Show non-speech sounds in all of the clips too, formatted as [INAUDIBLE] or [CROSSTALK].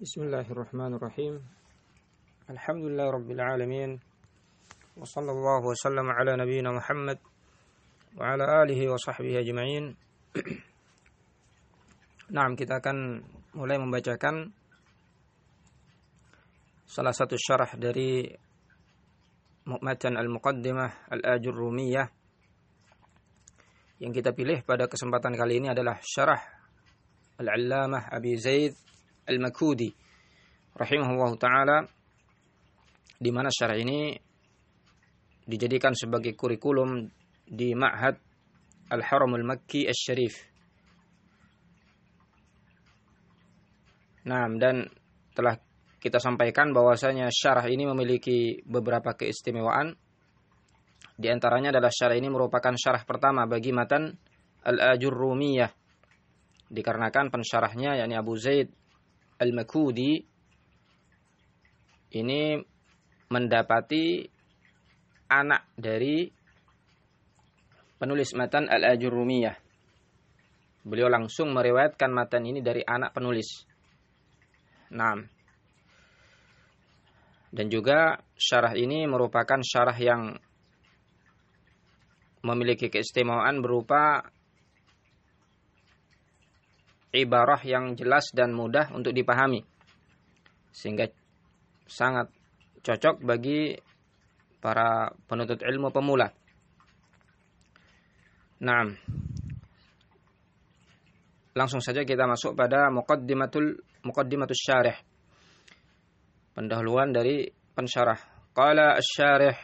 بسم الله الرحمن الرحيم الحمد لله رب العالمين وصلى الله وسلم على نبينا محمد وعلى آله وصحبه أجمعين [CLEARS THROAT] Nah, kita akan mulai membacakan salah satu syarah dari Matan Al-Muqaddimah Al-Ajurrumiyah yang kita pilih pada kesempatan kali ini adalah syarah Al-Allamah Abi Zaid Al-Makudi rahimahullah taala di mana syarah ini dijadikan sebagai kurikulum di Ma'had Al-Haramul Makki Asy-Syarif. Nah, dan telah kita sampaikan bahwasanya syarah ini memiliki beberapa keistimewaan. Di antaranya adalah syarah ini merupakan syarah pertama bagi matan Al-Ajurrumiyah. Dikarenakan pensyarahnya yakni Abu Zaid Al-Makudi ini mendapati anak dari penulis matan Al-Ajurrumiyah. Beliau langsung meriwayatkan matan ini dari anak penulis. Nah, dan juga syarah ini merupakan syarah yang memiliki keistimewaan berupa ibarah yang jelas dan mudah untuk dipahami. Sehingga sangat cocok bagi para penuntut ilmu pemula. Nah, langsung saja kita masuk pada muqaddimatul muqaddimatus syarih pendahuluan dari pensyarah. Qala asy-syarih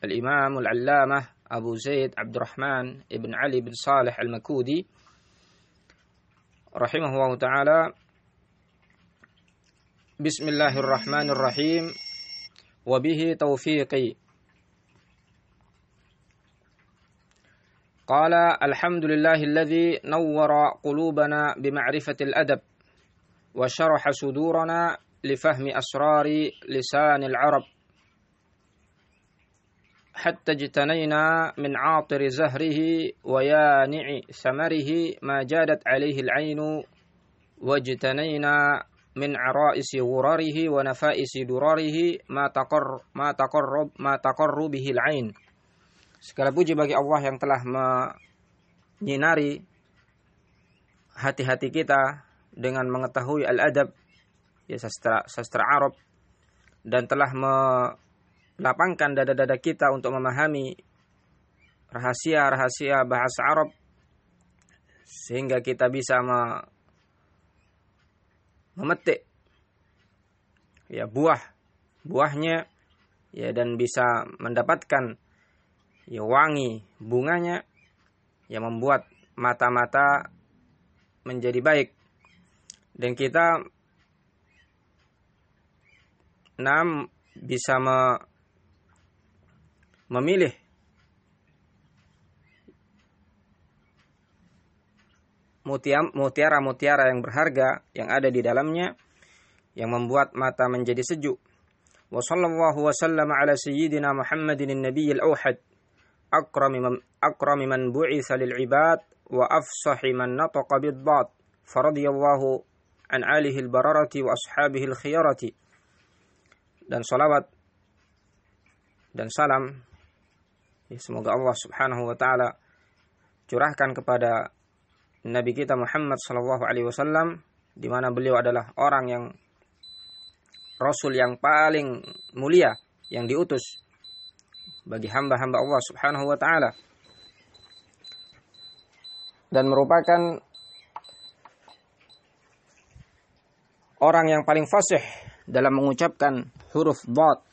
Al-Imam Al-Allamah Abu Zaid Abdurrahman Ibn Ali bin Salih Al-Makudi rahimahullah taala Bismillahirrahmanirrahim wa bihi taufiqi قال الحمد لله الذي نور قلوبنا بمعرفة الأدب وشرح صدورنا لفهم أسرار لسان العرب. حتى اجتنينا من عاطر زهره ويانع ثمره ما جادت عليه العين واجتنينا من عرائس غرره ونفائس دراره ما تقر ما تقرب ما تقر به العين Segala puji bagi Allah yang telah menyinari hati-hati kita dengan mengetahui al-adab ya sastra sastra Arab dan telah melapangkan dada-dada kita untuk memahami rahasia-rahasia bahasa Arab sehingga kita bisa me memetik ya buah buahnya ya dan bisa mendapatkan ya wangi bunganya yang membuat mata-mata menjadi baik. Dan kita enam bisa me, memilih. Mutiara-mutiara yang berharga yang ada di dalamnya yang membuat mata menjadi sejuk. Wa sallallahu wa sallama ala sayyidina Muhammadin nabiyil auhad akrami man, akrami man bu'itha lil ibad wa afsahi man nataqa bid dad faradiyallahu an alihi al bararati wa ashabihi al khiyarati dan salawat dan salam semoga Allah Subhanahu wa taala curahkan kepada Nabi kita Muhammad sallallahu alaihi wasallam di mana beliau adalah orang yang rasul yang paling mulia yang diutus bagi hamba-hamba Allah Subhanahu wa taala. Dan merupakan orang yang paling fasih dalam mengucapkan huruf dad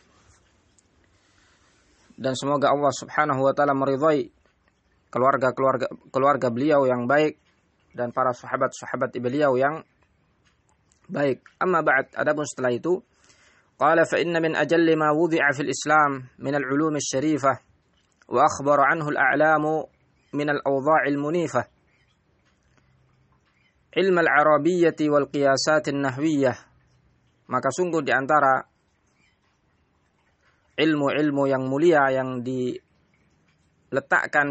dan semoga Allah Subhanahu wa taala meridhai keluarga-keluarga keluarga beliau yang baik dan para sahabat-sahabat beliau yang baik. Amma ba'd, adapun setelah itu qala fa inna min ajalli ma wudi'a fil Islam min al-ulum asy-syarifah wa akhbara anhu al-a'lam min al-awdha' al-munifah ilm al-arabiyyah wal qiyasat an-nahwiyyah maka sungguh di antara ilmu-ilmu yang mulia yang diletakkan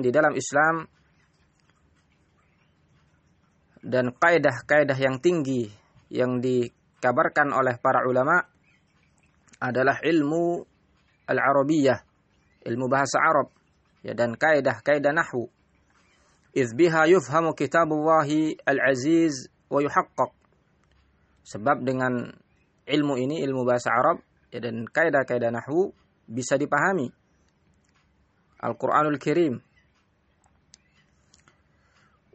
di dalam Islam dan kaidah-kaidah yang tinggi yang di dikabarkan oleh para ulama adalah ilmu al-arabiyah, ilmu bahasa Arab ya dan kaidah-kaidah nahwu. Iz biha yufhamu kitabullahi al-aziz wa yuhaqqaq. Sebab dengan ilmu ini, ilmu bahasa Arab ya, dan kaidah-kaidah nahwu bisa dipahami. Al-Qur'anul Karim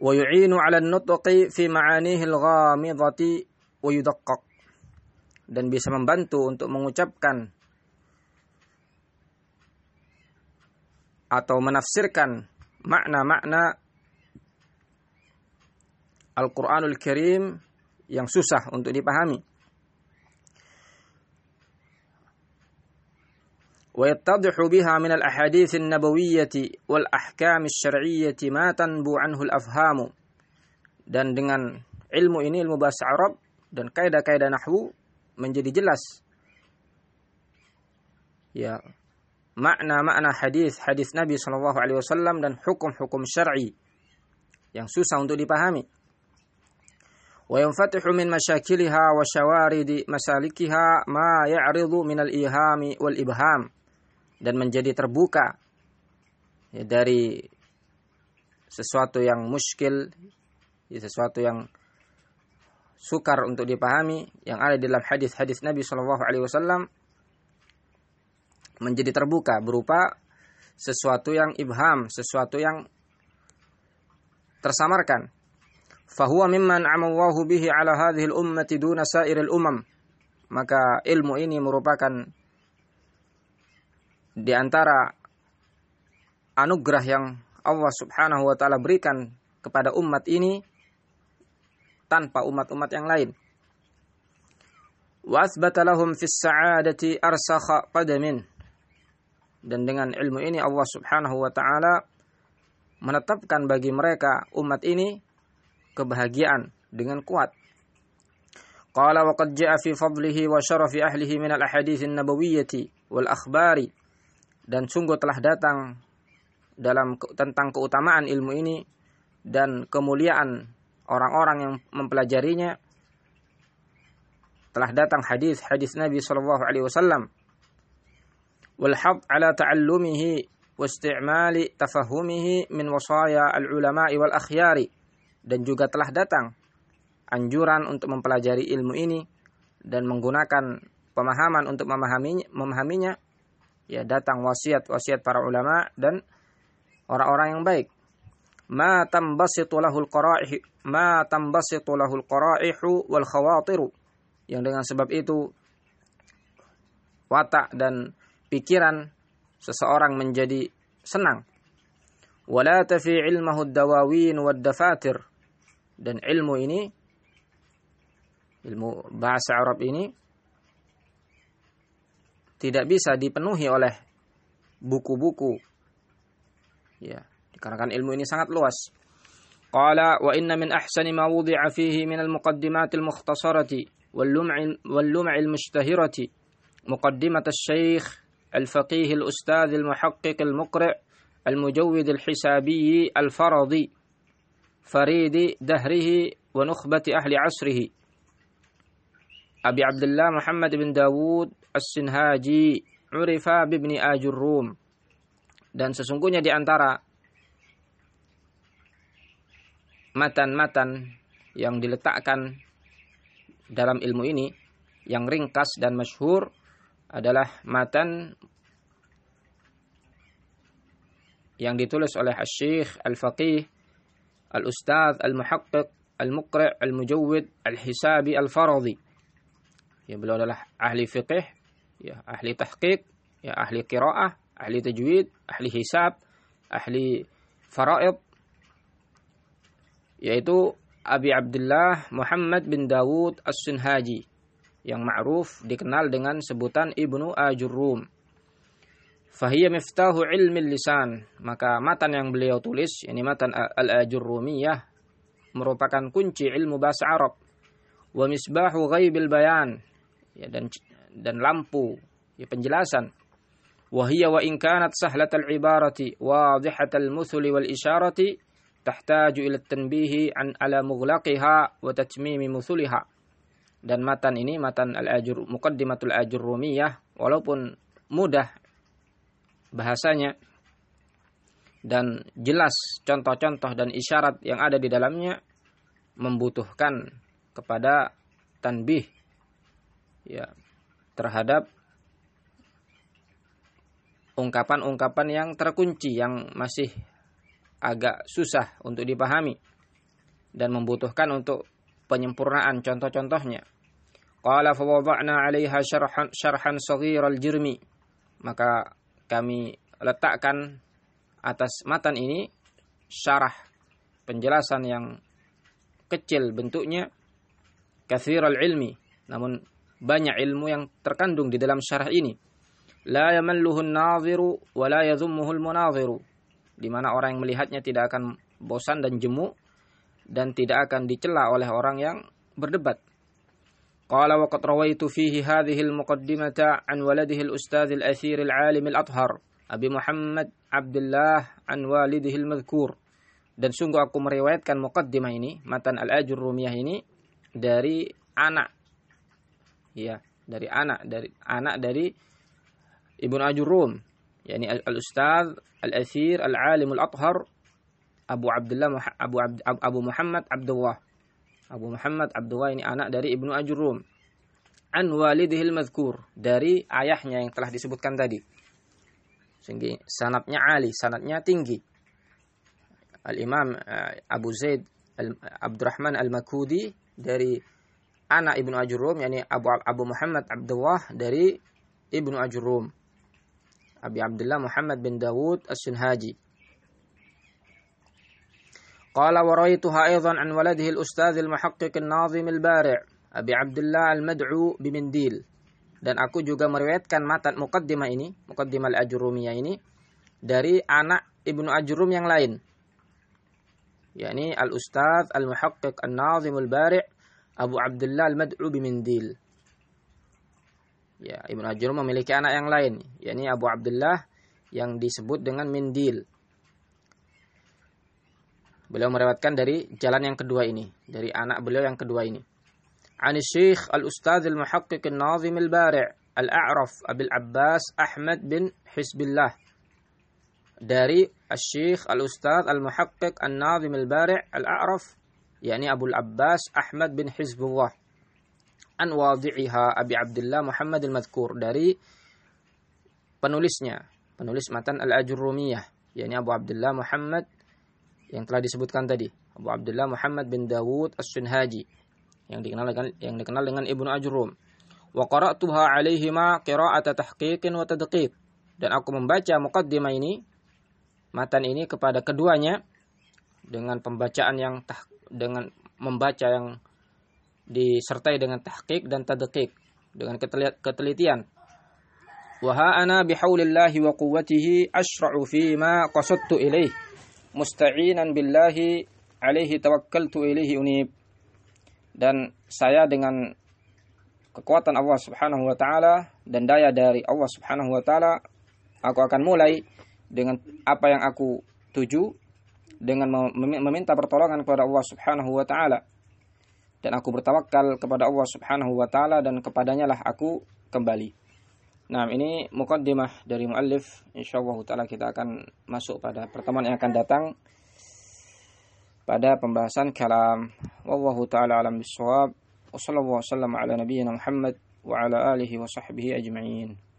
wa yu'inu 'ala an-nutqi fi ma'anihi al-ghamidati wa yudaqqaq dan bisa membantu untuk mengucapkan atau menafsirkan makna-makna Al-Quranul Karim yang susah untuk dipahami. ويتضح بها من الأحاديث النبوية والأحكام الشرعية ما تنبو عنه الأفهام dan dengan ilmu ini ilmu bahasa Arab dan kaidah-kaidah nahwu menjadi jelas ya makna-makna hadis hadis Nabi Shallallahu Alaihi Wasallam dan hukum-hukum syar'i yang susah untuk dipahami. وينفتح من مشاكلها وشوارد مسالكها ما يعرض من الإيهام والإبهام dan menjadi terbuka ya, dari sesuatu yang muskil, ya, sesuatu yang sukar untuk dipahami yang ada di dalam hadis-hadis Nabi Shallallahu Alaihi Wasallam menjadi terbuka berupa sesuatu yang ibham, sesuatu yang tersamarkan fahuwa mimman amallahu bihi ala hadhihi al-ummati duna sairil umam. Maka ilmu ini merupakan di antara anugerah yang Allah Subhanahu wa taala berikan kepada umat ini tanpa umat-umat yang lain. Wa fis sa'adati arsakha qadamin. Dan dengan ilmu ini Allah Subhanahu wa taala menetapkan bagi mereka umat ini kebahagiaan dengan kuat. Qala wa qad ja'a fi fadlihi wa syarafi ahlihi min al-ahadits an-nabawiyyati wal akhbari dan sungguh telah datang dalam tentang keutamaan ilmu ini dan kemuliaan orang-orang yang mempelajarinya. Telah datang hadis-hadis Nabi sallallahu alaihi wasallam. Ta'allumihi wa istimali tafahumihi min wasaya al-ulama'i wal akhyari. Dan juga telah datang anjuran untuk mempelajari ilmu ini dan menggunakan pemahaman untuk memahaminya, memahaminya ya datang wasiat-wasiat para ulama dan orang-orang yang baik. Ma tambasitu lahul qara'ih ma tambasitu lahul qara'ihu wal khawatiru. Yang dengan sebab itu watak dan pikiran seseorang menjadi senang. Wala tafi ilmahu dawawin wad dafatir. Dan ilmu ini ilmu bahasa Arab ini tidak bisa dipenuhi oleh buku-buku ya dikarenakan ilmu ini sangat luas qala wa inna min ahsani ma wudi'a fihi min al-muqaddimat al-mukhtasarati wal-lum'i al-mushtahirati muqaddimat al-shaykh al-faqih al-ustadh al-muhaqqiq al-muqri' al-mujawwid al-hisabi al-faradi فريد دهره ونخبة أهل عصره أبي عبد الله محمد بن داود As-Sinhaji urifa bibni Ajurrum. Dan sesungguhnya di antara matan-matan yang diletakkan dalam ilmu ini yang ringkas dan masyhur adalah matan yang ditulis oleh Syeikh Al-Faqih Al-Ustadz Al-Muhaqqiq Al-Muqri' Al-Mujawwid Al-Hisabi Al-Faradi. Ya beliau adalah ahli fiqih ya ahli tahqiq ya ahli qiraah ahli tajwid ahli hisab ahli faraid yaitu Abi Abdullah Muhammad bin Dawud As-Sunhaji yang ma'ruf dikenal dengan sebutan Ibnu Ajurrum Fahiyya miftahu ilmi lisan. Maka matan yang beliau tulis, ini matan al-ajurrumiyah, merupakan kunci ilmu bahasa Arab. Wa misbahu ghaibil bayan. Ya, dan dan lampu ya, penjelasan. Wahiyya wa in kanat sahlat al-ibarati wadihat al-muthuli wal isharati tahtaju ila tanbihi an ala mughlaqiha wa tatmimi muthuliha. Dan matan ini matan al-ajur muqaddimatul ajur rumiyah walaupun mudah bahasanya dan jelas contoh-contoh dan isyarat yang ada di dalamnya membutuhkan kepada tanbih ya terhadap ungkapan-ungkapan yang terkunci yang masih agak susah untuk dipahami dan membutuhkan untuk penyempurnaan contoh-contohnya. Qala fa wada'na 'alaiha syarhan syarhan al jirmi. Maka kami letakkan atas matan ini syarah penjelasan yang kecil bentuknya al ilmi namun banyak ilmu yang terkandung di dalam syarah ini la yamalluhu an-nadhiru wa la yadhummuhu al-munadhiru di mana orang yang melihatnya tidak akan bosan dan jemu dan tidak akan dicela oleh orang yang berdebat. Qala wa qad rawaitu fihi hadhihi al-muqaddimata an waladihi al-ustadz al-athir al-alim al-athhar Abi Muhammad Abdullah an walidihi al-madhkur. Dan sungguh aku meriwayatkan muqaddimah ini, matan al-ajur rumiyah ini dari anak. Ya, dari anak dari anak dari Ibnu Ajurum, yakni al-ustadz al-athir al-alim al-athhar Abu Abdullah Abu Abu Muhammad Abdullah. Abu Muhammad Abdullah ini anak dari Ibnu Ajurum. An walidihil mazkur dari ayahnya yang telah disebutkan tadi. Sehingga sanatnya ali, sanatnya tinggi. Al-Imam uh, Abu Zaid Al Abdurrahman Al-Makudi dari anak Ibnu Ajurum yakni Abu Abu Muhammad Abdullah dari Ibnu Ajurum. Abi Abdullah Muhammad bin Dawud As-Sunhaji. قال ورأيتها أيضا عن ولده الأستاذ المحقق الناظم البارع أبي عبد الله المدعو بمنديل dan aku juga meriwayatkan matan muqaddimah ini, muqaddimah al-Ajurumiyah ini dari anak Ibnu Ajurum yang lain. yakni al-Ustaz al-Muhaqqiq an-Nazim al-Bari' Abu Abdullah al-Mad'u bimindil. Ya, Ibnu Ajurum memiliki anak yang lain, yakni Abu Abdullah yang disebut dengan Mindil. Beliau merewatkan dari jalan yang kedua ini, dari anak beliau yang kedua ini. An Syekh Al-Ustadz Al-Muhaqqiq Al-Nazim Al-Bari' Al-A'raf Abil Abbas Ahmad bin Hizbillah. Dari Syekh Al-Ustadz Al-Muhaqqiq Al-Nazim Al-Bari' Al-A'raf yakni Abu Abbas Ahmad bin Hizbullah. An wadi'iha Abi Abdullah Muhammad Al-Madhkur. Dari penulisnya, penulis matan Al-Ajurrumiyah yakni Abu Abdullah Muhammad yang telah disebutkan tadi. Abu Abdullah Muhammad bin Dawud As-Sunhaji. Yang dikenal dengan yang dikenal dengan Ibnu Ajrum. Wa qara'tuha alaihima qira'ata tahqiqin wa tadqiq. Dan aku membaca muqaddimah ini matan ini kepada keduanya dengan pembacaan yang tah, dengan membaca yang disertai dengan tahqiq dan tadqiq dengan ketelitian wa ha ana bihaulillahi wa quwwatihi ashra'u fi ma qasadtu ilaihi musta'inan billahi alaihi tawakkaltu ilaihi unib. Dan saya dengan kekuatan Allah Subhanahu wa taala dan daya dari Allah Subhanahu wa taala aku akan mulai dengan apa yang aku tuju dengan meminta pertolongan kepada Allah Subhanahu wa taala dan aku bertawakal kepada Allah Subhanahu wa taala dan kepadanya lah aku kembali. Nah, ini mukaddimah dari muallif. Insyaallah taala kita akan masuk pada pertemuan yang akan datang pada pembahasan kalam. Wallahu taala alam bisawab. Wassallallahu wasallam ala nabiyyina Muhammad wa ala alihi wa sahbihi ajma'in.